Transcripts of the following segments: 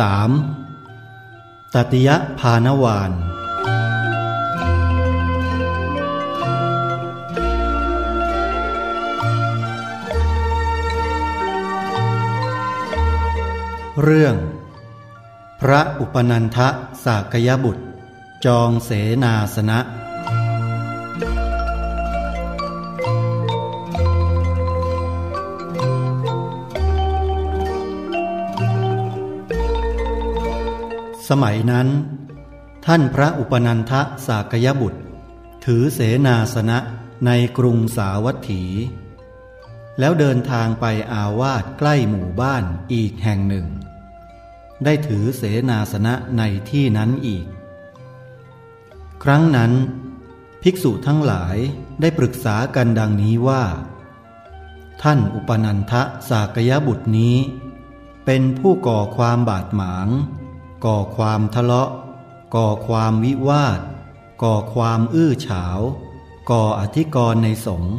3. ตติยพานวานเรื่อง พระอุปนันทะสากยบุตร จองเสนาสนะ สมัยนั้น ท่านพระอุปนันทะสากยบุตร ถือเสนาสนะในกรุงสาวัตถี แล้วเดินทางไปอาวาสใกล้หมู่บ้านอีกแห่งหนึ่ง ได้ถือเสนาสนะในที่นั้นอีก ครั้งนั้น ภิกษุทั้งหลายได้ปรึกษากันดังนี้ว่า ท่านอุปนันทะสากยบุตรนี้ เป็นผู้ก่อความบาดหมาง ก่อความทะเลาะ ก่อความวิวาท ก่อความอื้อฉาว ก่ออธิกรณ์ในสงฆ์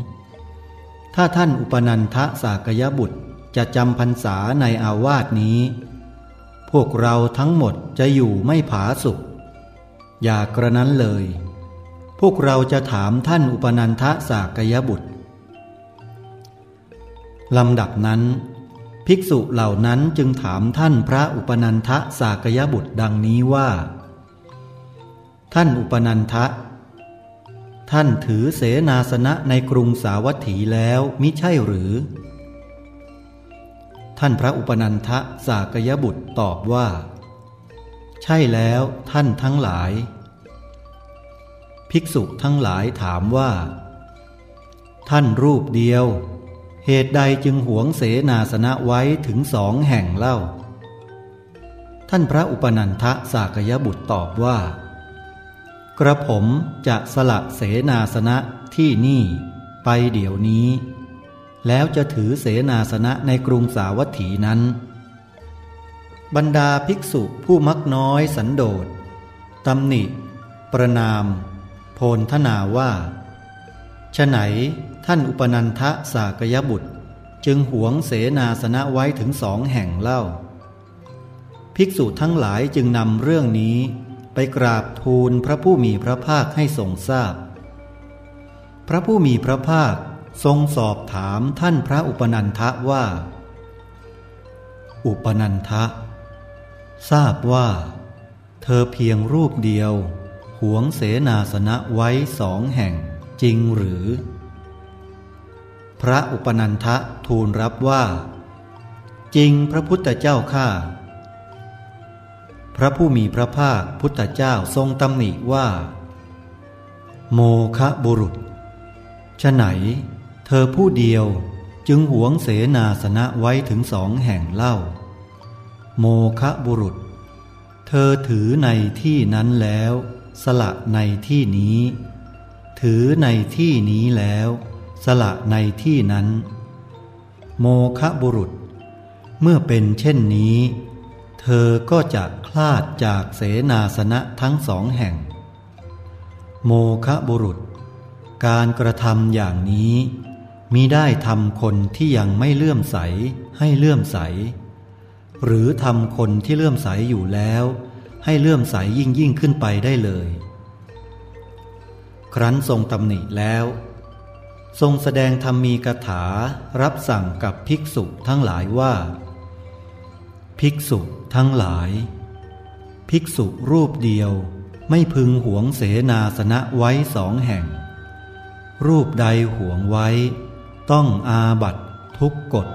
ถ้าท่านอุปนันทะสากยบุตรจะจำพรรษาในอาวาสนี้ พวกเราทั้งหมดจะอยู่ไม่ผาสุข อย่ากระนั้นเลย พวกเราจะถามท่านอุปนันทะสากยบุตรลำดับนั้น ภิกษุเหล่านั้นจึงถามท่านพระอุปนันทะสากยบุตรดังนี้ว่า ท่านอุปนันทะ ท่านถือเสนาสนะในกรุงสาวัตถีแล้วมิใช่หรือ ท่านพระอุปนันทะสากยบุตรตอบว่า ใช่แล้วท่านทั้งหลาย ภิกษุทั้งหลายถามว่า ท่านรูปเดียว เหตุใดจึงหวงเสนาสนะไว้ถึงสองแห่งเล่า ท่านพระอุปนันทะสากยบุตรตอบว่า กระผมจะสละเสนาสนะที่นี่ไปเดี๋ยวนี้ แล้วจะถือเสนาสนะในกรุงสาวัตถีนั้น บรรดาภิกษุผู้มักน้อยสันโดษตำหนิ ประนาม โพลทนาว่า ฉไหนท่านอุปนันทะสากยบุตร จึงหวงเสนาสนะไว้ถึงสองแห่งเล่า ภิกษุทั้งหลายจึงนำเรื่องนี้ไปกราบทูลพระผู้มีพระภาคให้ทรงทราบพพระผู้มีพระภาคทรงสอบถามท่านพระอุปนันทะว่า อุปนันทะ ทราบว่า เธอเพียงรูปเดียว หวงเสนาสนะไว้สองแห่ง จริงหรือ พระอุปนันทะทูลรับว่า จริงพระพุทธเจ้าข้าพระผู้มีพระภาคพุทธเจ้าทรงตำหนิว่า โมคะบุรุษฉไหน เธอผู้เดียวจึงหวงเสนาสนะไว้ถึงสองแห่งเล่า โมคะบุรุษ เธอถือในที่นั้นแล้ว สละในที่นี้ ถือในที่นี้แล้ว สละในที่นั้น โมคะบุรุษ เมื่อเป็นเช่นนี้ เธอก็จะคลาดจากเสนาสนะทั้งสองแห่ง โมคะบุรุษ การกระทำอย่างนี้มิได้ทำคนที่ยังไม่เลื่อมใสให้เลื่อมใส หรือทำคนที่เลื่อมใสอยู่แล้ว ให้เลื่อมใสยิ่งยิ่งขึ้นไปได้เลย ครั้นทรงตำหนิแล้ว ทรงแสดงธรรมีกถารับสั่งกับภิกษุทั้งหลายว่า ภิกษุทั้งหลาย ภิกษุรูปเดียวไม่พึงหวงเสนาสนะไว้สองแห่ง รูปใดหวงไว้ ต้องอาบัตทุกกฎ